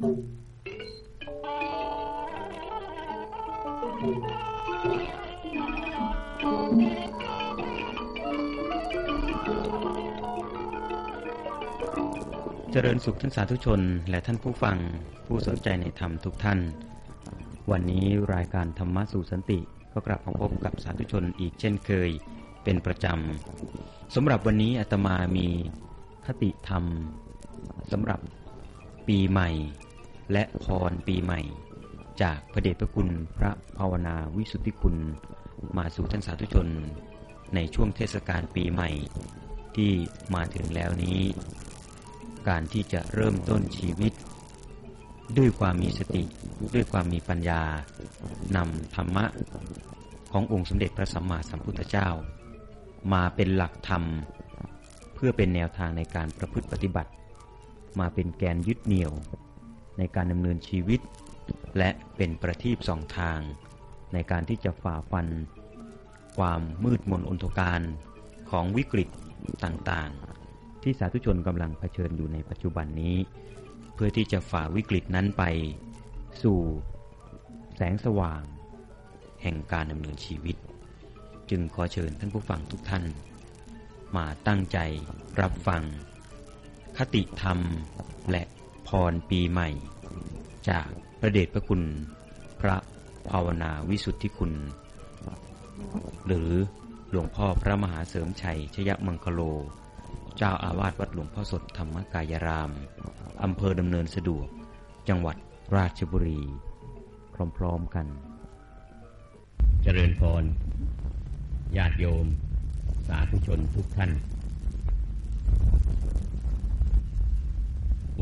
เจริญสุขท่านสาธุชน และท่านผู้ฟังผู้สนใจในธรรมทุกท่าน วันนี้รายการธรรมะสู่สันติ ก็กลับมาพบกับสาธุชนอีกเช่นเคย เป็นประจำสำหรับวันนี้อาตมามีคติธรรมสำหรับปีใหม่ และพรปีใหม่ จากพระเดชพระคุณพระภาวนาวิสุทธิคุณ มาสู่ท่านสาธุชน ในช่วงเทศกาลปีใหม่ ที่มาถึงแล้วนี้ การที่จะเริ่มต้นชีวิต ด้วยความมีสติ ด้วยความมีปัญญานำธรรมะขององค์สมเด็จพระสัมมาสัมพุทธเจ้า มาเป็นหลักธรรม เพื่อเป็นแนวทางในการประพฤติปฏิบัติ มาเป็นแกนยึดเหนี่ยว ในการดำเนินชีวิต และเป็นประทีปสองทาง ในการที่จะฝ่าฟัน ความมืดมนอนทการของวิกฤตต่างๆ ที่สาธุชนกำลังเผชิญอยู่ในปัจจุบันนี้ เพื่อที่จะฝ่าวิกฤตนั้นไป สู่ แสงสว่าง แห่งการดำเนินชีวิต จึงขอเชิญท่านผู้ฟังทุกท่าน มาตั้งใจรับฟัง คติธรรมและพรปีใหม่ จากพระเดชพระคุณพระภาวนาวิสุทธิคุณ หรือหลวงพ่อพระมหาเสริมชัยชยมังคโล เจ้าอาวาสวัดหลวงพ่อสดธรรมกายราม อำเภอดำเนินสะดวก จังหวัดราชบุรี พร้อมๆกัน เจริญพร ญาติโยม สาธุชนทุกท่าน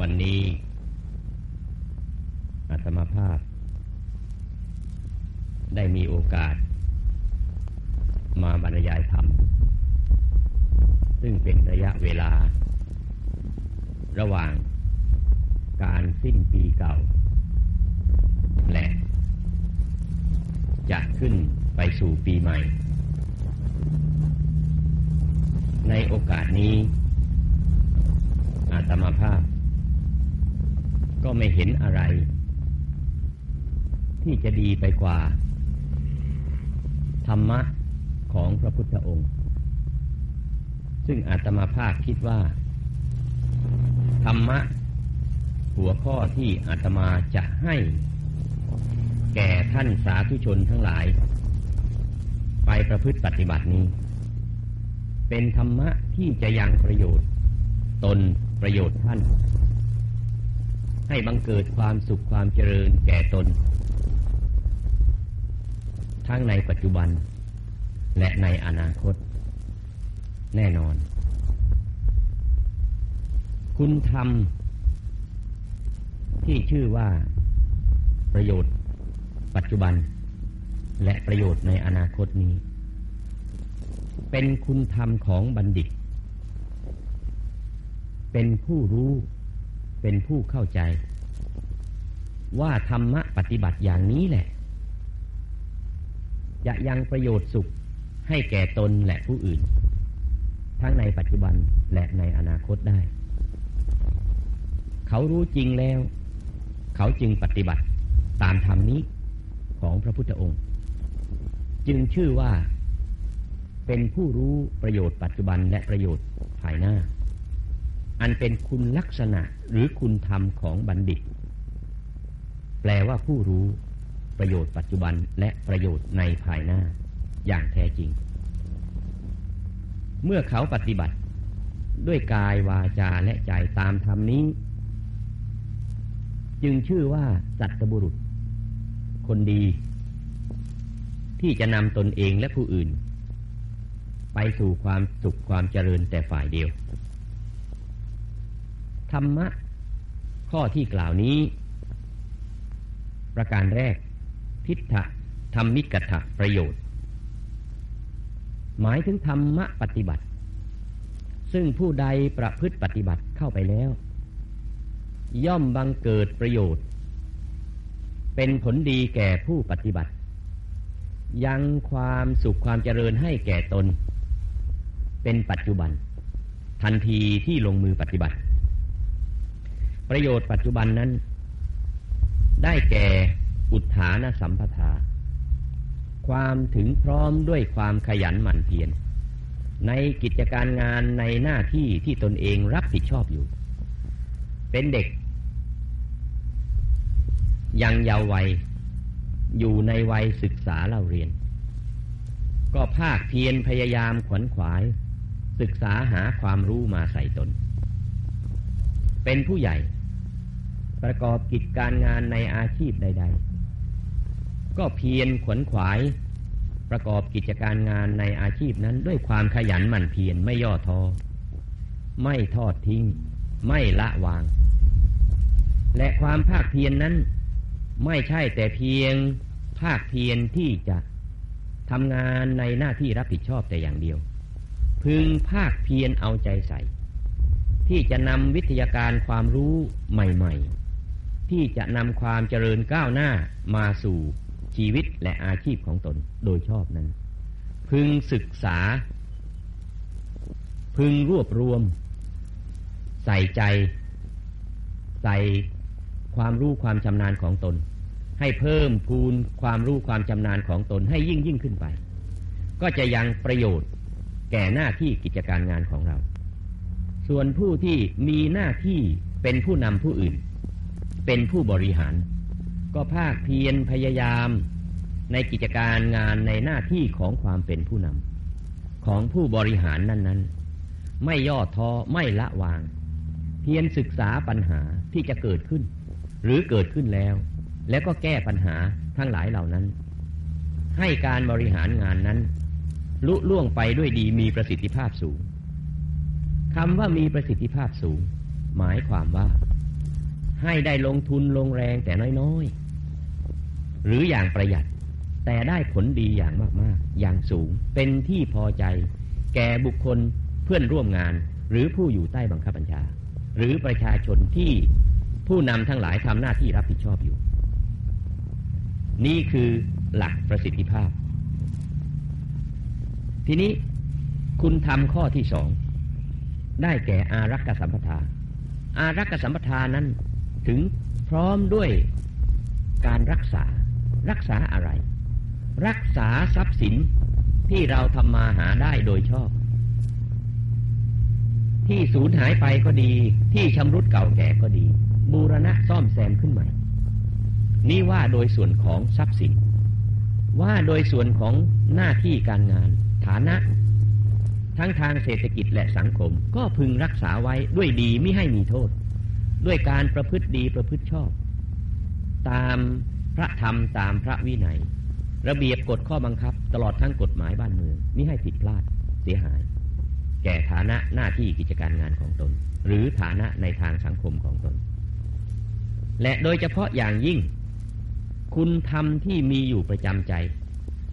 วันนี้ มภาพ ได้มีโอกาส มาบรรยายธรรม ซึ่งเป็นระยะเวลา ระหว่างการสิ้นปีเก่า และจะขึ้นไปสู่ปีใหม่ ในโอกาสนี้ อาตมาภาพ ก็ไม่เห็นอะไร ที่จะดีไปกว่า ธรรมะของพระพุทธองค์ ซึ่งอาตมาภาพคิดว่า ธรรมะ หัวข้อที่อาตมาจะให้ แก่ท่านสาธุชนทั้งหลาย ไปประพฤติปฏิบัตินี้ เป็นธรรมะที่จะยังประโยชน์ ตนประโยชน์ท่านให้บังเกิดความสุขความเจริญแก่ตน ทั้งในปัจจุบัน และในอนาคต แน่นอน คุณธรรม ที่ชื่อว่าประโยชน์ ปัจจุบัน และประโยชน์ในอนาคตนี้ เป็นคุณธรรมของบัณฑิต เป็นผู้รู้เป็นผู้เข้าใจ ว่าธรรมะปฏิบัติอย่างนี้แหละ จะยังประโยชน์สุขให้แก่ตนและผู้อื่น ทั้งในปัจจุบันและในอนาคตได้ เขารู้จริงแล้ว เขาจึงปฏิบัติตามธรรมนี้ของพระพุทธองค์ จึงชื่อว่าเป็นผู้รู้ประโยชน์ปัจจุบันและประโยชน์ภายหน้า อันเป็นคุณลักษณะหรือคุณธรรมของบัณฑิต แปลว่าผู้รู้ ประโยชน์ปัจจุบันและประโยชน์ในภายหน้า อย่างแท้จริง เมื่อเขาปฏิบัติ ด้วยกายวาจาและใจตามธรรมนี้ จึงชื่อว่าสัตบุรุษ คนดี ที่จะนำตนเองและผู้อื่น ไปสู่ความสุขความเจริญแต่ฝ่ายเดียว ธรรมะ ข้อที่กล่าวนี้ ประการแรก ทิฏฐะธรรมิกถะประโยชน์ หมายถึงธรรมะปฏิบัติ ซึ่งผู้ใดประพฤติปฏิบัติเข้าไปแล้ว ย่อมบังเกิดประโยชน์ เป็นผลดีแก่ผู้ปฏิบัติ ยังความสุขความเจริญให้แก่ตน เป็นปัจจุบัน ทันทีที่ลงมือปฏิบัติ ประโยชน์ปัจจุบันนั้น ได้แก่ อุทานสัมปทา ความถึงพร้อมด้วยความขยันหมั่นเพียรในกิจการงานในหน้าที่ที่ตนเองรับผิดชอบอยู่ เป็นเด็ก ยังเยาว์วัย อยู่ในวัยศึกษาเล่าเรียน ก็ภาคเพียรพยายามขวนขวาย ศึกษาหาความรู้มาใส่ตน เป็นผู้ใหญ่ ประกอบกิจการงานในอาชีพใด ๆ ก็เพียรขวนขวาย ประกอบกิจการงานในอาชีพนั้นด้วยความขยันหมั่นเพียรไม่ย่อท้อไม่ทอดทิ้ง ไม่ละวาง และความภาคเพียรนนั้น ไม่ใช่แต่เพียงภาคเพียรที่จะทำงานในหน้าที่รับผิดชอบแต่อย่างเดียว พึงภาคเพียรเอาใจใส่ ที่จะนำวิทยาการความรู้ใหม่ ๆ ที่จะนำความเจริญก้าวหน้ามาสู่ ชีวิตและอาชีพของตนโดยชอบนั้น พึงศึกษา พึงรวบรวม ใส่ใจ ใส่ความรู้ความชำนาญของตน ให้เพิ่มพูนความรู้ความชำนาญของตนให้ยิ่งยิ่งขึ้นไป ก็จะยังประโยชน์แก่หน้าที่กิจการงานของเรา ส่วนผู้ที่มีหน้าที่เป็นผู้นำผู้อื่น เป็นผู้บริหาร ก็ภาคเพียรพยายามในกิจการงานในหน้าที่ของความเป็นผู้นำของผู้บริหารนั้นๆ ไม่ย่อท้อไม่ละวาง เพียรศึกษาปัญหาที่จะเกิดขึ้น หรือเกิดขึ้นแล้ว แล้วก็แก้ปัญหาทั้งหลายเหล่านั้น ให้การบริหารงานนั้น ลุล่วงไปด้วยดีมีประสิทธิภาพสูงคำว่ามีประสิทธิภาพสูง หมายความว่า ให้ได้ลงทุนลงแรงแต่น้อยๆ หรืออย่างประหยัด แต่ได้ผลดีอย่างมากๆ อย่างสูงเป็นที่พอใจ แก่บุคคลเพื่อนร่วมงาน หรือผู้อยู่ใต้บังคับบัญชา หรือประชาชนที่ผู้นำทั้งหลายทำหน้าที่รับผิดชอบอยู่ นี่คือหลักประสิทธิภาพ ทีนี้คุณทำข้อที่สองได้แก่อารักษสัมปทา อารักษสัมปทานั้น ถึงพร้อมด้วยการรักษา รักษาอะไร รักษาทรัพย์สินที่เราทำมาหาได้โดยชอบ ที่สูญหายไปก็ดี ที่ชำรุดเก่าแก่ก็ดี บูรณะซ่อมแซมขึ้นใหม่ นี่ว่าโดยส่วนของทรัพย์สิน ว่าโดยส่วนของหน้าที่การงาน ฐานะ ทั้งทางเศรษฐกิจและสังคม ก็พึงรักษาไว้ด้วยดีไม่ให้มีโทษ ด้วยการประพฤติดีประพฤติชอบ ตามพระธรรมตามพระวินัย ระเบียบกฎข้อบังคับ ตลอดทั้งกฎหมายบ้านเมืองมิให้ผิดพลาดเสียหาย แก่ฐานะหน้าที่กิจการงานของตน หรือฐานะในทางสังคมของตน และโดยเฉพาะอย่างยิ่ง คุณธรรมที่มีอยู่ประจำใจ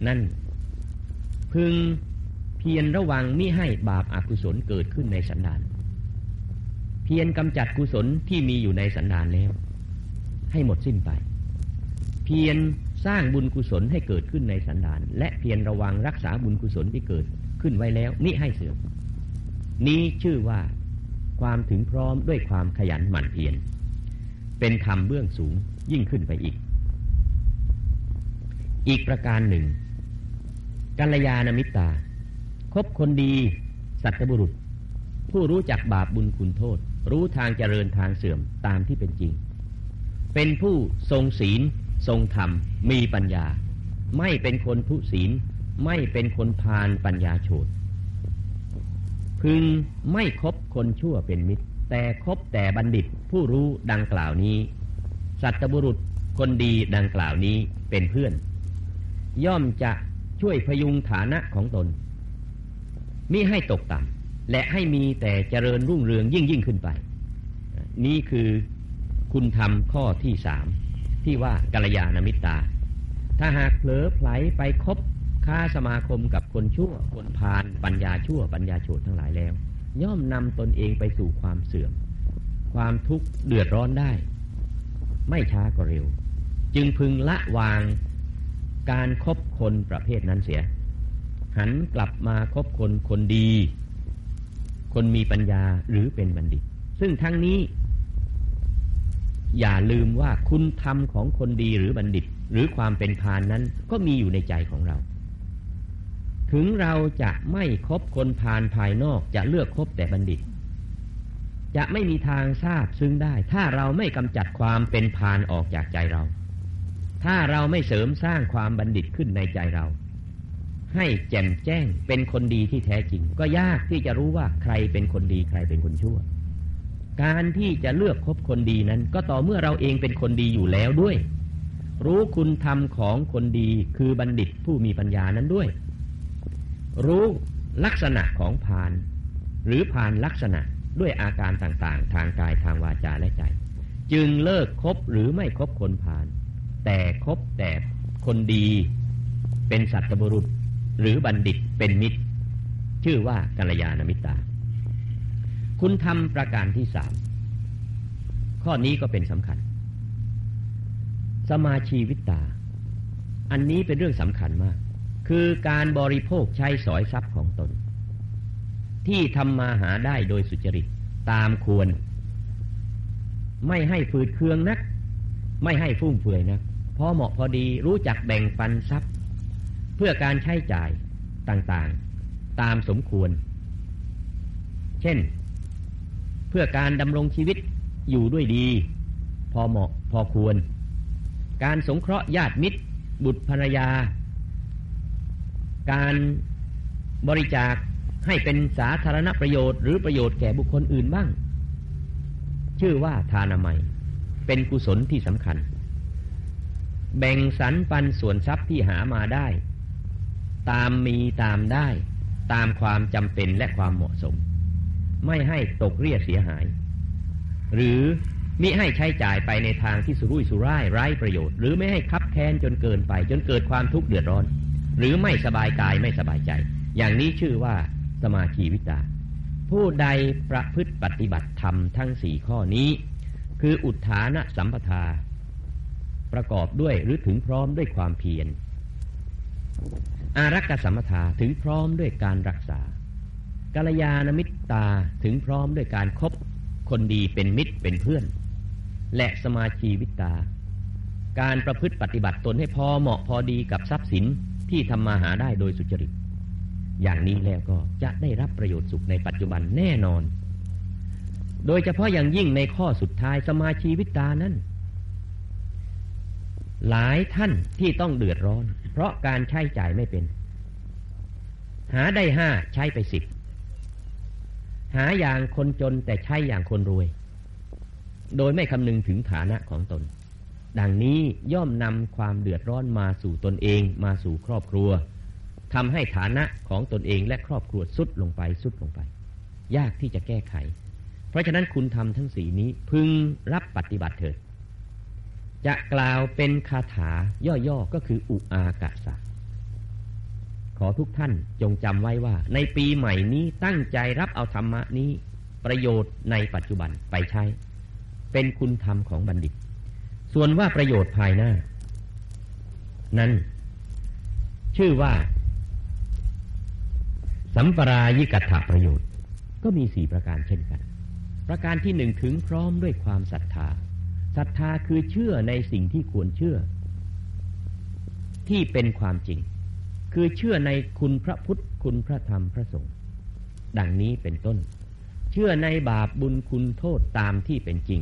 นั่น พึงเพียรระวังมิให้บาปอากุศลเกิดขึ้นในสันดาน เพียรกำจัดกุศลที่มีอยู่ในสันดานแล้ว ให้หมดสิ้นไป เพียรสร้างบุญกุศลให้เกิดขึ้นในสันดาน และเพียรระวังรักษาบุญกุศลที่เกิดขึ้นไว้แล้วนี่ให้เสื่อมนี้ชื่อว่าความถึงพร้อมด้วยความขยันหมั่นเพียรเป็นธรรมเบื้องสูงยิ่งขึ้นไปอีก อีกประการหนึ่งกัลยาณมิตรตาคบคนดี สัตบุรุษ ผู้รู้จักบาปบุญคุณโทษ รู้ทางเจริญทางเสื่อมตามที่เป็นจริง เป็นผู้ทรงศีล ทรงธรรม มีปัญญา ไม่เป็นคนทุศีล ไม่เป็นคนพาลปัญญาโฉดพึงไม่คบคนชั่วเป็นมิตร แต่คบแต่บัณฑิตผู้รู้ดังกล่าวนี้ สัตบุรุษคนดีดังกล่าวนี้เป็นเพื่อน ย่อมจะช่วยพยุงฐานะของตนมิให้ตกต่ำ และให้มีแต่เจริญรุ่งเรืองยิ่งยิ่งขึ้นไป นี่คือคุณธรรมข้อที่สามที่ว่ากัลยาณมิตราถ้าหากเผลอไผลไปคบค้าสมาคมกับคนชั่ว คนพาลปัญญาชั่ว ปัญญาโฉดทั้งหลายแล้ว ย่อมนำตนเองไปสู่ความเสื่อม ความทุกข์เดือดร้อนได้ ไม่ช้าก็เร็ว จึงพึงละวางการครบคนประเภทนั้นเสีย หันกลับมาคบคนคนดี คนมีปัญญาหรือเป็นบัณฑิต ซึ่งทั้งนี้ อย่าลืมว่าคุณธรรมของคนดีหรือบัณฑิต หรือความเป็นพานนั้นก็มีอยู่ในใจของเรา ถึงเราจะไม่คบคนพานภายนอกจะเลือกคบแต่บัณฑิต จะไม่มีทางทราบซึ่งได้ ถ้าเราไม่กำจัดความเป็นพานออกจากใจเรา ถ้าเราไม่เสริมสร้างความบัณฑิตขึ้นในใจเรา ให้แจ่มแจ้งเป็นคนดีที่แท้จริง ก็ยากที่จะรู้ว่าใครเป็นคนดีใครเป็นคนชั่ว การที่จะเลือกคบคนดีนั้น ก็ต่อเมื่อเราเองเป็นคนดีอยู่แล้วด้วย รู้คุณธรรมของคนดีคือบัณฑิตผู้มีปัญญานั้นด้วย รู้ลักษณะของพาน หรือพานลักษณะด้วยอาการต่างๆ ทางกายทางวาจาและใจ จึงเลิกคบหรือไม่คบคนพาน แต่คบแต่คนดีเป็นสัตบุรุษ หรือบัณฑิตเป็นมิตร ชื่อว่ากัลยาณมิตรคุณทำประการที่สามข้อนี้ก็เป็นสำคัญ สมาชีวิตตา อันนี้เป็นเรื่องสำคัญมาก คือการบริโภคใช้สอยทรัพย์ของตน ที่ทำมาหาได้โดยสุจริตตามควร ไม่ให้ฝืดเคืองนัก ไม่ให้ฟุ่มเฟือยนักพอเหมาะพอดีรู้จักแบ่งปันทรัพย์ เพื่อการใช้จ่ายต่างๆ ตามสมควร เช่น เพื่อการดำรงชีวิตอยู่ด้วยดี พอเหมาะพอควร การสงเคราะห์ญาติมิตร บุตรภรรยา การบริจาคให้เป็นสาธารณประโยชน์หรือประโยชน์แก่บุคคลอื่นบ้าง ชื่อว่าทานามัย เป็นกุศลที่สำคัญ แบ่งสรรปันส่วนทรัพย์ที่หามาได้ ตามมีตามได้ ตามความจำเป็นและความเหมาะสม ไม่ให้ตกเรียเสียหาย หรือมิให้ใช้จ่ายไปในทางที่สุรุ่ยสุร่ายไร้ประโยชน์ หรือไม่ให้คับแค้นจนเกินไป จนเกิดความทุกข์เดือดร้อน หรือไม่สบายกายไม่สบายใจ อย่างนี้ชื่อว่าสมาชีวิตา ผู้ใดประพฤติปฏิบัติธรรมทั้งสี่ข้อนี้ คืออุทานะสัมปทา ประกอบด้วยหรือถึงพร้อมด้วยความเพียร อารักษสัมปทาถึงพร้อมด้วยการรักษากัลยาณมิตรตาถึงพร้อมด้วยการครบคนดีเป็นมิตรเป็นเพื่อน และสมาชีวิตา การประพฤติปฏิบัติตนให้พอเหมาะพอดีกับทรัพย์สินที่ทำมาหาได้โดยสุจริต อย่างนี้แล้วก็จะได้รับประโยชน์สุขในปัจจุบันแน่นอน โดยเฉพาะอย่างยิ่งในข้อสุดท้ายสมาชีวิตานั้น หลายท่านที่ต้องเดือดร้อน เพราะการใช้จ่ายไม่เป็น หาได้ห้าใช้ไปสิบหาอย่างคนจนแต่ใช้อย่างคนรวย โดยไม่คำนึงถึงฐานะของตน ดังนี้ย่อมนำความเดือดร้อนมาสู่ตนเองมาสู่ครอบครัวทำให้ฐานะของตนเองและครอบครัวสุดลงไปสุดลงไป ยากที่จะแก้ไข เพราะฉะนั้นคุณทำทั้งสีนี้พึงรับปฏิบัติเถิด จะกล่าวเป็นคาถาย่อๆก็คืออุอากาศขอทุกท่านจงจำไว้ว่า ในปีใหม่นี้ตั้งใจรับเอาธรรมะนี้ ประโยชน์ในปัจจุบันไปใช้ เป็นคุณธรรมของบัณฑิต ส่วนว่าประโยชน์ภายหน้า นั้น ชื่อว่า สัมปรายิกัตถประโยชน์ ก็มีสี่ประการเช่นกัน ประการที่หนึ่งถึงพร้อมด้วยความศรัทธา ศรัทธาคือเชื่อในสิ่งที่ควรเชื่อ ที่เป็นความจริง คือเชื่อในคุณพระพุทธคุณพระธรรมพระสงฆ์ดังนี้เป็นต้น เชื่อในบาปบุญคุณโทษตามที่เป็นจริง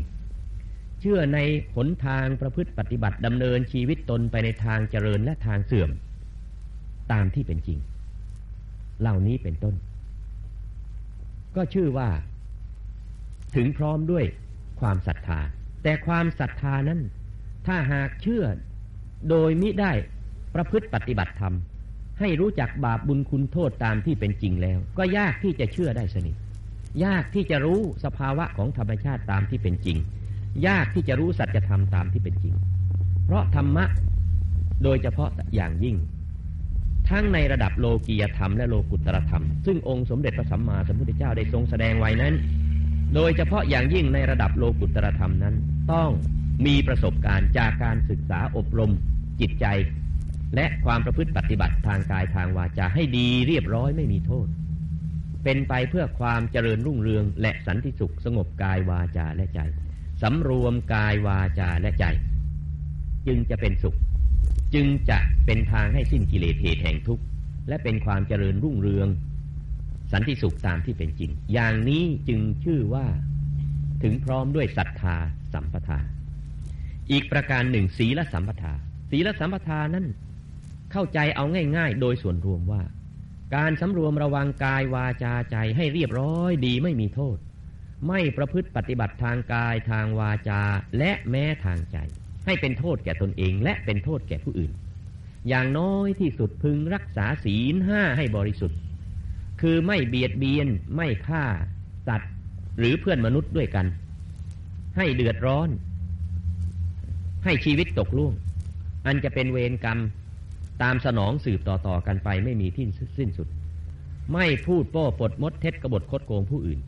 เชื่อในหนทางประพฤติปฏิบัติดำเนินชีวิตตนไปในทางเจริญและทางเสื่อม ตามที่เป็นจริง เหล่านี้เป็นต้น ก็ชื่อว่า ถึงพร้อมด้วยความศรัทธา แต่ความศรัทธานั้น ถ้าหากเชื่อ โดยมิได้ประพฤติปฏิบัติธรรม ให้รู้จักบาปบุญคุณโทษตามที่เป็นจริงแล้ว ก็ยากที่จะเชื่อได้สนิท ยากที่จะรู้สภาวะของธรรมชาติตามที่เป็นจริง ยากที่จะรู้สัจธรรมตามที่เป็นจริง เพราะธรรมะโดยเฉพาะอย่างยิ่ง ทั้งในระดับโลกียธรรมและโลกุตรธรรม ซึ่งองค์สมเด็จพระสัมมาสัมพุทธเจ้าได้ทรงแสดงไว้นั้น โดยเฉพาะอย่างยิ่งในระดับโลกุตรธรรมนั้น ต้องมีประสบการณ์จากการศึกษาอบรมจิตใจ และความประพฤติปฏิบัติทางกายทางวาจาให้ดีเรียบร้อยไม่มีโทษ เป็นไปเพื่อความเจริญรุ่งเรืองและสันติสุขสงบกายวาจาและใจสำรวมกายวาจาและใจ จึงจะเป็นสุข จึงจะเป็นทางให้สิ้นกิเลสเหตุแห่งทุกข์และเป็นความเจริญรุ่งเรือง สันติสุขตามที่เป็นจริง อย่างนี้จึงชื่อว่าถึงพร้อมด้วยศรัทธาสัมปทา อีกประการหนึ่งศีลสัมปทา ศีลสัมปทานั้นเข้าใจเอาง่าย ๆ โดยส่วนรวมว่า การสำรวมระวังกายวาจาใจให้เรียบร้อยดีไม่มีโทษ ไม่ประพฤติปฏิบัติทางกายทางวาจาและแม้ทางใจ ให้เป็นโทษแก่ตนเองและเป็นโทษแก่ผู้อื่น อย่างน้อยที่สุดพึงรักษาศีลห้าให้บริสุทธิ์ คือไม่เบียดเบียนไม่ฆ่าสัตว์หรือเพื่อนมนุษย์ด้วยกัน ให้เดือดร้อน ให้ชีวิตตกล่วงอันจะเป็นเวรกรรมตามสนองสืบต่อๆกันไปไม่มีที่สิ้นสุด ไม่พูดโป้ปดมดเท็จกบฏคดโกงผู้อื่น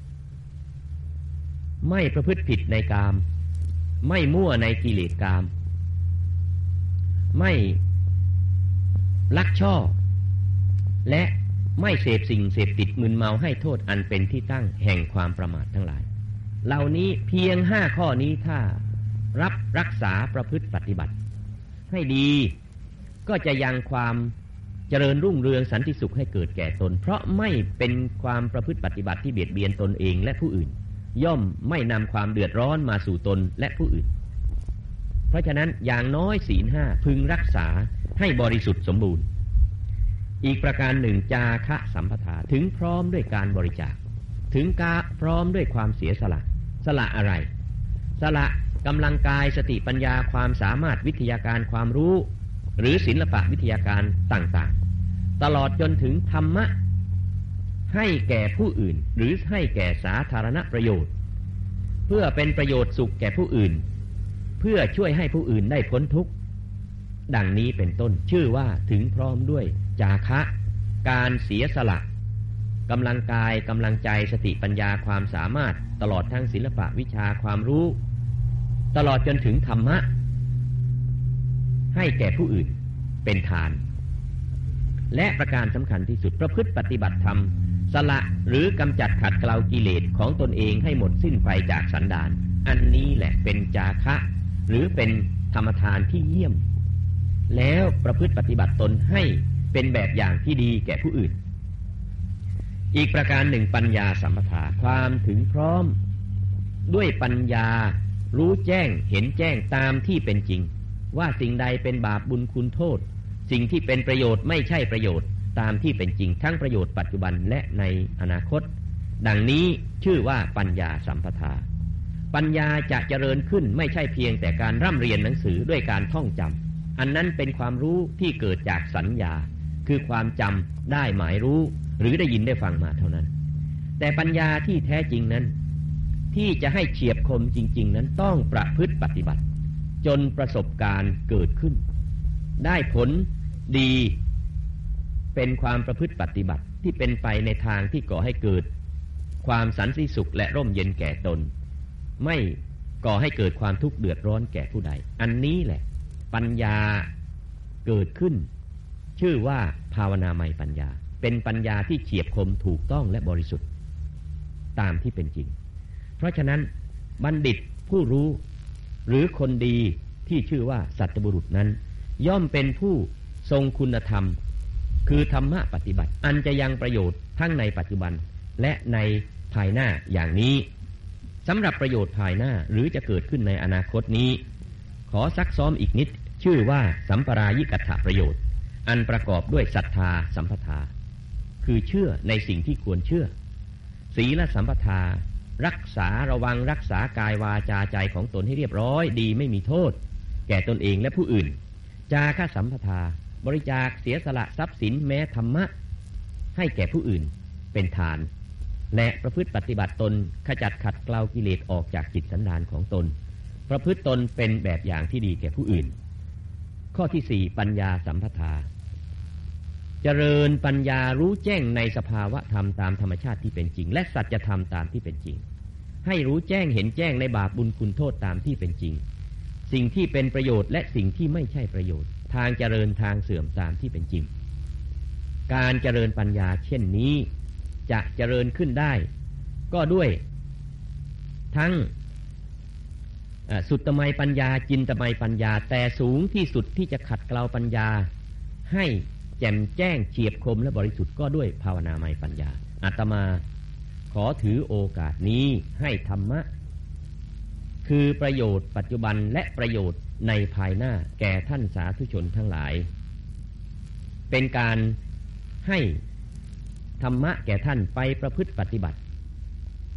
ไม่ประพฤติผิดในกาม ไม่มั่วในกิเลสกาม ไม่ลักช่อ และ ไม่เสพสิ่งเสพติดมึนเมาให้โทษอันเป็นที่ตั้งแห่งความประมาททั้งหลาย เหล่านี้เพียงห้าข้อนี้ถ้ารับรักษาประพฤติปฏิบัติ ให้ดีก็จะยังความเจริญรุ่งเรืองสันติสุขให้เกิดแก่ตน เพราะไม่เป็นความประพฤติปฏิบัติที่เบียดเบียนตนเองและผู้อื่น ย่อมไม่นำความเดือดร้อนมาสู่ตนและผู้อื่น เพราะฉะนั้นอย่างน้อยศีลห้าพึงรักษาให้บริสุทธิ์สมบูรณ์ อีกประการหนึ่งจาคะสัมปทาถึงพร้อมด้วยการบริจาค ถึงกาพร้อมด้วยความเสียสละ สละอะไร สละกำลังกายสติปัญญาความสามารถวิทยาการความรู้ หรือศิลปะวิทยาการต่างๆ ตลอดจนถึงธรรมะ ให้แก่ผู้อื่น หรือให้แก่สาธารณประโยชน์ เพื่อเป็นประโยชน์สุขแก่ผู้อื่น เพื่อช่วยให้ผู้อื่นได้พ้นทุกข์ดังนี้เป็นต้นชื่อว่าถึงพร้อมด้วย จาคะ การเสียสละกำลังกายกำลังใจสติปัญญาความสามารถตลอดทั้งศิลปะวิชาความรู้ ตลอดจนถึงธรรมะ ให้แก่ผู้อื่นเป็นทาน และประการสำคัญที่สุดประพฤติปฏิบัติธรรม สละหรือกำจัดขัดเกลากิเลสของตนเองให้หมดสิ้นไปจากสันดาน อันนี้แหละเป็นจาคะ หรือเป็นธรรมทานที่เยี่ยม แล้วประพฤติปฏิบัติตนให้ เป็นแบบอย่างที่ดีแก่ผู้อื่น อีกประการหนึ่งปัญญาสัมปทาความถึงพร้อม ด้วยปัญญารู้แจ้งเห็นแจ้งตามที่เป็นจริง ว่าสิ่งใดเป็นบาปบุญคุณโทษ สิ่งที่เป็นประโยชน์ไม่ใช่ประโยชน์ตามที่เป็นจริง ทั้งประโยชน์ปัจจุบันและในอนาคต ดังนี้ชื่อว่าปัญญาสัมปทา ปัญญาจะเจริญขึ้นไม่ใช่เพียงแต่การร่ำเรียนหนังสือด้วยการท่องจำอันนั้นเป็นความรู้ที่เกิดจากสัญญา คือความจำได้หมายรู้ หรือได้ยินได้ฟังมาเท่านั้น แต่ปัญญาที่แท้จริงนั้น ที่จะให้เฉียบคมจริง ๆ นั้นต้องประพฤติปฏิบัติ จนประสบการณ์เกิดขึ้น ได้ผลดีเป็นความประพฤติปฏิบัติที่เป็นไปในทางที่ก่อให้เกิด ความสันติสุขและร่มเย็นแก่ตน ไม่ก่อให้เกิดความทุกข์เดือดร้อนแก่ผู้ใด อันนี้แหละ ปัญญาเกิดขึ้น ชื่อว่าภาวนาไมปัญญา เป็นปัญญาที่เฉียบคมถูกต้องและบริสุทธิ์ ตามที่เป็นจริง เพราะฉะนั้นบัณฑิตผู้รู้หรือคนดีที่ชื่อว่าสัตบุรุษนั้น ย่อมเป็นผู้ทรงคุณธรรม คือธรรมะปฏิบัติ อันจะยังประโยชน์ทั้งในปัจจุบันและในภายหน้าอย่างนี้สำหรับประโยชน์ภายหน้าหรือจะเกิดขึ้นในอนาคตนี้ ขอซักซ้อมอีกนิด ชื่อว่าสัมปรายิกัตถประโยชน์ อันประกอบด้วยศรัทธาสัมปทา คือเชื่อในสิ่งที่ควรเชื่อ ศีลสัมปทา รักษาระวังรักษากายวาจาใจของตนให้เรียบร้อยดีไม่มีโทษ แก่ตนเองและผู้อื่น จาค่าสัมปทา บริจาคเสียสละทรัพย์สินแม้ธรรมะ ให้แก่ผู้อื่นเป็นทาน และประพฤติปฏิบัติตนขจัดขัดเกลากิเลสออกจากจิตสันดานของตน ประพฤติตนเป็นแบบอย่างที่ดีแก่ผู้อื่น ข้อที่สี่ปัญญาสัมปทา เจริญปัญญารู้แจ้งในสภาวะธรรมตามธรรมชาติที่เป็นจริง และสัจธรรมตามที่เป็นจริง ให้รู้แจ้งเห็นแจ้งในบาปบุญคุณโทษตามที่เป็นจริง สิ่งที่เป็นประโยชน์และสิ่งที่ไม่ใช่ประโยชน์ ทางเจริญทางเสื่อมตามที่เป็นจริง การเจริญปัญญาเช่นนี้ จะเจริญขึ้นได้ ก็ด้วย ทั้งสุดตมัยปัญญาจินตมัยปัญญา แต่สูงที่สุดที่จะขัดเกลาปัญญาให้ แจ่มแจ้งเฉียบคมและบริสุทธิ์ก็ด้วยภาวนาไมปัญญาอาตมาขอถือโอกาสนี้ให้ธรรมะ คือประโยชน์ปัจจุบันและประโยชน์ในภายหน้าแก่ท่านสาธุชนทั้งหลาย เป็นการให้ธรรมะแก่ท่านไปประพฤติปฏิบัติ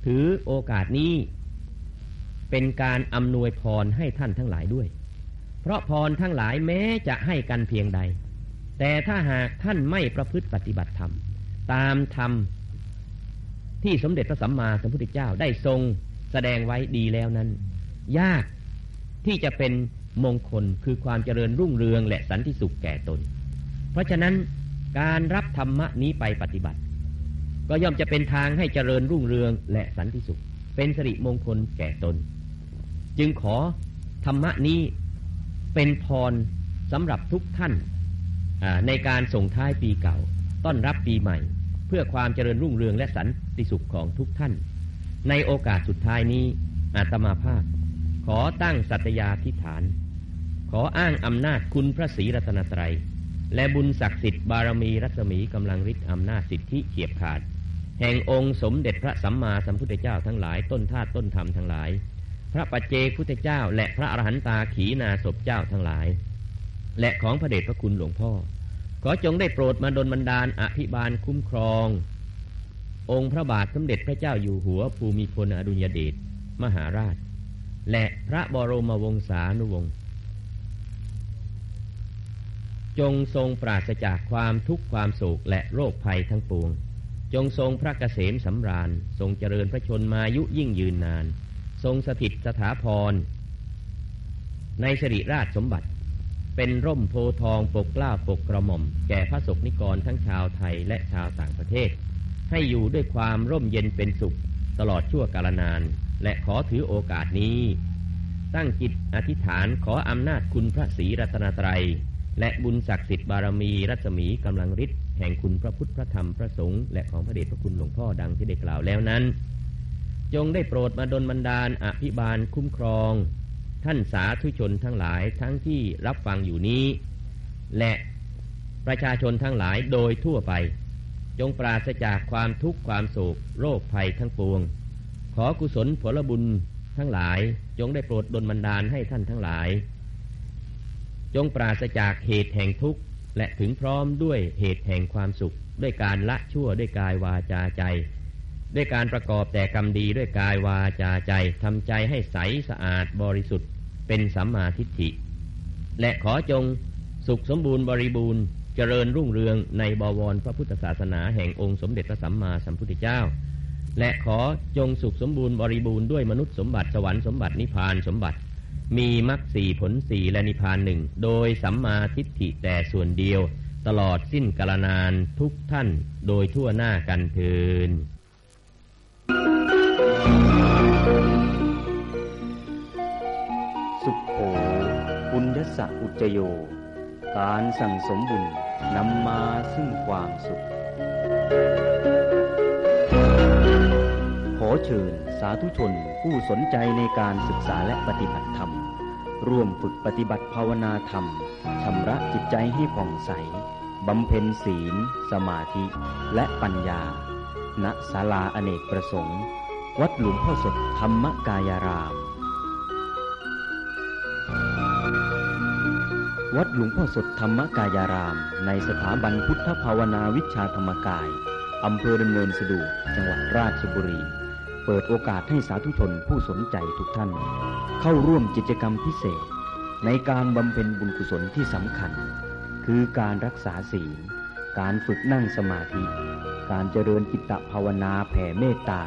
ถือโอกาสนี้ เป็นการอำนวยพรให้ท่านทั้งหลายด้วย เพราะพรทั้งหลายแม้จะให้กันเพียงใด แต่ถ้าหากท่านไม่ประพฤติปฏิบัติธรรม ตามธรรมที่สมเด็จพระสัมมาสัมพุทธเจ้าได้ทรงแสดงไว้ดีแล้วนั้น ยากที่จะเป็นมงคลคือความเจริญรุ่งเรืองและสันติสุขแก่ตน เพราะฉะนั้นการรับธรรมะนี้ไปปฏิบัติ ก็ย่อมจะเป็นทางให้เจริญรุ่งเรืองและสันติสุข เป็นสิริมงคลแก่ตน จึงขอธรรมะนี้เป็นพรสำหรับทุกท่าน ในการส่งท้ายปีเก่า ต้อนรับปีใหม่ เพื่อความเจริญรุ่งเรืองและสันติสุขของทุกท่าน ในโอกาสสุดท้ายนี้อาตมาภาพ ขอตั้งสัตยาธิฐาน ขออ้างอำนาจคุณพระศรีรัตนตรัย และบุญศักดิ์สิทธิ์บารมีรัศมีกำลังฤทธิ์อำนาจสิทธิเขียบขาด แห่งองค์สมเด็จพระสัมมาสัมพุทธเจ้าทั้งหลายต้นธาตุต้นธรรมทั้งหลาย พระปัจเจกพุทธเจ้าและพระอรหันตาขีนาศพเจ้าทั้งหลาย และของพระเดชพระคุณหลวงพ่อ ขอจงได้โปรดมาดลบันดาลอภิบาลคุ้มครอง องค์พระบาทสมเด็จพระเจ้าอยู่หัวภูมิพลอดุลยเดชมหาราช และพระบรมวงศานุวงศ์จงทรงปราศจากความทุกข์ความโศกและโรคภัยทั้งปวง จงทรงพระเกษมสำราญ ทรงเจริญพระชนมายุยิ่งยืนนาน ทรงสถิตสถาพร ในสิริราชสมบัติ เป็นร่มโพทองปกกล้าปกกระหม่อม แก่พระสกนิกรทั้งชาวไทยและชาวต่างประเทศ ให้อยู่ด้วยความร่มเย็นเป็นสุข ตลอดชั่วกาลนาน และขอถือโอกาสนี้ ตั้งจิตอธิษฐานขออำนาจคุณพระศรีรัตนตรัย และบุญศักดิ์สิทธิ์บารมีรัศมีกำลังฤทธิ์แห่งคุณพระพุทธพระธรรมพระสงฆ์และของพระเดชพระคุณหลวงพ่อดังที่ได้กล่าวแล้วนั้น จงได้โปรดมาดลบันดาลอภิบาลคุ้มครอง ท่านสาธุชนทั้งหลายทั้งที่รับฟังอยู่นี้ และประชาชนทั้งหลายโดยทั่วไป จงปราศจากความทุกข์ความโศกโรคภัยทั้งปวง ขอกุศลผลบุญทั้งหลายจงได้โปรดดลบันดาลให้ท่านทั้งหลาย จงปราศจากเหตุแห่งทุกข์และถึงพร้อมด้วยเหตุแห่งความสุข ด้วยการละชั่วด้วยกายวาจาใจ ด้วยการประกอบแต่กรรมดีด้วยกายวาจาใจทำใจให้ใสสะอาดบริสุทธิ์เป็นสัมมาทิฏฐิ และขอจงสุขสมบูรณ์บริบูรณ์ เจริญรุ่งเรืองในบวรพระพุทธศาสนาแห่งองค์สมเด็จพระสัมมาสัมพุทธเจ้า และขอจงสุขสมบูรณ์บริบูรณ์ด้วยมนุษย์สมบัติสวรรค์สมบัตินิพพานสมบัติ มีมรรคสี่ผลสี่และนิพพานหนึ่งโดยสัมมาทิฏฐิแต่ส่วนเดียว ตลอดสิ้นกาลนานทุกท่านโดยทั่วหน้ากันเทิน บุญยศอุจโย การสั่งสมบุญนำมาซึ่งความสุข ขอเชิญสาธุชนผู้สนใจในการศึกษาและปฏิบัติธรรม ร่วมฝึกปฏิบัติภาวนาธรรมชำระจิตใจให้ผ่องใสบำเพ็ญศีล สมาธิ และปัญญา ณศาลาอเนกประสงค์ วัดหลวงพ่อสดธรรมกายาราม วัดหลวงพ่อสดธรรมกายาราม ในสถาบันพุทธภาวนาวิชาธรรมกาย อำเภอดำเนินสะดวกจังหวัดราชบุรี เปิดโอกาสให้สาธุชนผู้สนใจทุกท่าน เข้าร่วมกิจกรรมพิเศษ ในการบำเพ็ญบุญกุศลที่สำคัญ คือการรักษาศีล การฝึกนั่งสมาธิ การเจริญจิตภาวนาแผ่เมตตา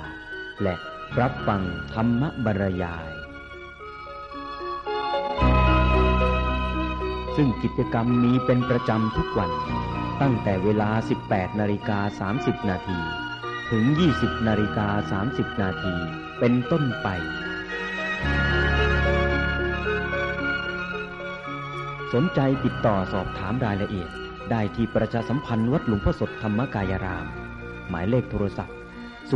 และรับฟังธรรมบรรยาย ซึ่งกิจกรรมมีเป็นประจำทุกวัน ตั้งแต่เวลา 18 นาฬิกา 30 นาที ถึง 20 นาฬิกา 30 นาที เป็นต้นไป สนใจติดต่อสอบถามรายละเอียด ได้ที่ประชาสัมพันธ์วัดหลวงพ่อสดธรรมกายราม หมายเลขโทรศัพท์ 032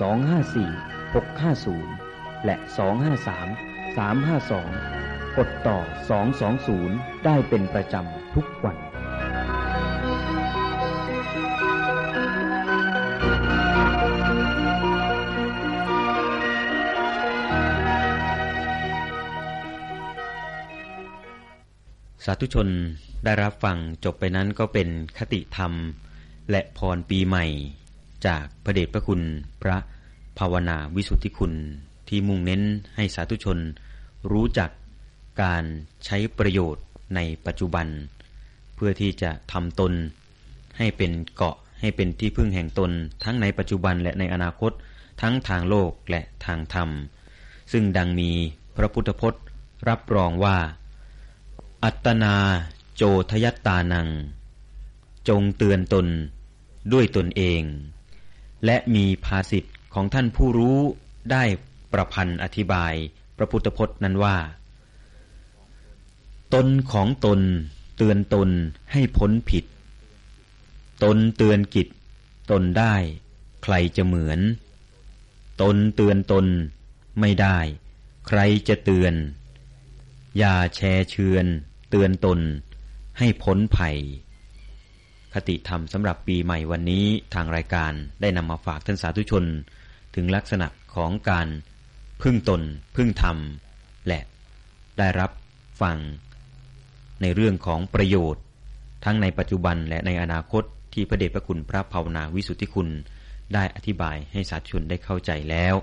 254 650 และ 253 352 กดต่อ 220 ได้เป็นประจำทุกวัน สาธุชนได้รับฟังจบไปนั้นก็เป็นคติธรรม และพรปีใหม่ จากพระเดชพระคุณพระภาวนาวิสุทธิคุณที่มุ่งเน้นให้สาธุชนรู้จัก การใช้ประโยชน์ในปัจจุบัน เพื่อที่จะทำตน ให้เป็นเกาะให้เป็นที่พึ่งแห่งตน ทั้งในปัจจุบันและในอนาคต ทั้งทางโลกและทางธรรม ซึ่งดังมีพระพุทธพจน์รับรองว่า อัตนาโจทยตตานัง จงเตือนตนด้วยตนเอง และมีภาษิตของท่านผู้รู้ได้ประพันธ์อธิบาย พระพุทธพจน์นั้นว่า ตนของตน เตือนตนให้พ้นผิด ตนเตือนกิจ ตนได้ ใครจะเหมือน ตนเตือนตน ไม่ได้ ใครจะเตือน อย่าแชร์เชือน เตือนตน ให้พ้นภัย คติธรรมสำหรับปีใหม่วันนี้ทางรายการได้นำมาฝากท่านสาธุชน ถึงลักษณะของการพึ่งตน พึ่งธรรม และได้รับฟัง ในเรื่องของประโยชน์ ทั้งในปัจจุบันและในอนาคตที่พระเดชพระคุณพระภาวนาวิสุทธิคุณได้อธิบายให้สาธุชนได้เข้าใจแล้ว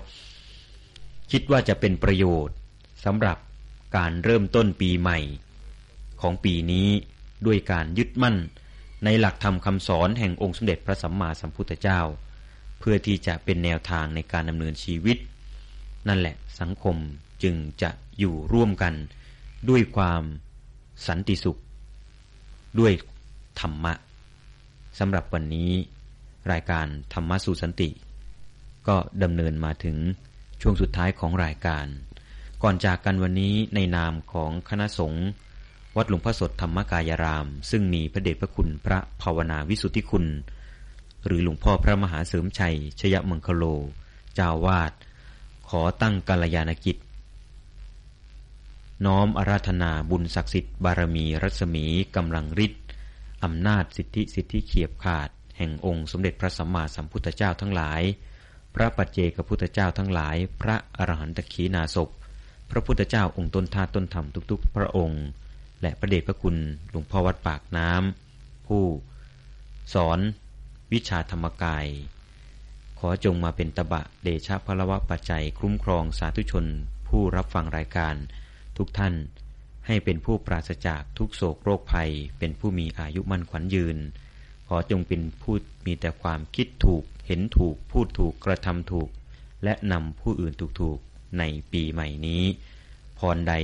คิดว่าจะเป็นประโยชน์สำหรับการเริ่มต้นปีใหม่ ของปีนี้ด้วยการยึดมั่น ในหลักธรรมคำสอนแห่งองค์สมเด็จพระสัมมาสัมพุทธเจ้า เพื่อที่จะเป็นแนวทางในการดำเนินชีวิต นั่นแหละสังคมจึงจะอยู่ร่วมกันด้วยความ สันติสุข ด้วยธรรมะสำหรับวันนี้รายการธรรมะสู่สันติ ก็ดำเนินมาถึงช่วงสุดท้ายของรายการ ก่อนจากกันวันนี้ในนามของคณะสงฆ์วัดหลวงพ่อสดธรรมกายราม ซึ่งมีพระเดชพระคุณพระภาวนาวิสุทธิคุณ หรือหลวงพ่อพระมหาเสริมชัย ชยมังคโล เจ้าวาด ขอตั้งกัลยาณกิจ น้อมอาราธนาบุญศักดิ์สิทธิ์บารมีรัศมีกำลังฤทธิ์อำนาจสิทธิสิทธิเขียบขาด แห่งองค์สมเด็จพระสัมมาสัมพุทธเจ้าทั้งหลาย พระปัจเจกพุทธเจ้าทั้งหลาย พระอรหันตขีนาศพพระพุทธเจ้าองค์ต้นท่าต้นธรรมทุก ๆ พระองค์ และพระเดชพระคุณหลวงพ่อวัดปากน้ำผู้ สอน วิชาธรรมกาย ขอจงมาเป็นตบะเดชะพลวะปัจจัยคุ้มครองสาธุชน ผู้รับฟังรายการ ทุกท่าน ให้เป็นผู้ปราศจากทุกโศกโรคภัย เป็นผู้มีอายุมั่นขวัญยืน ขอจงเป็นผู้มีแต่ความคิดถูก เห็นถูก พูดถูกกระทำถูก และนำผู้อื่นถูกๆในปีใหม่นี้ พรใด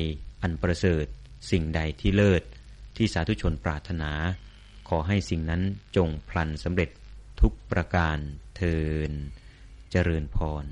อันประเสริฐ สิ่งใดที่เลิศ ที่สาธุชนปรารถนา ขอให้สิ่งนั้นจงพลันสำเร็จทุกประการเทินเจริญพร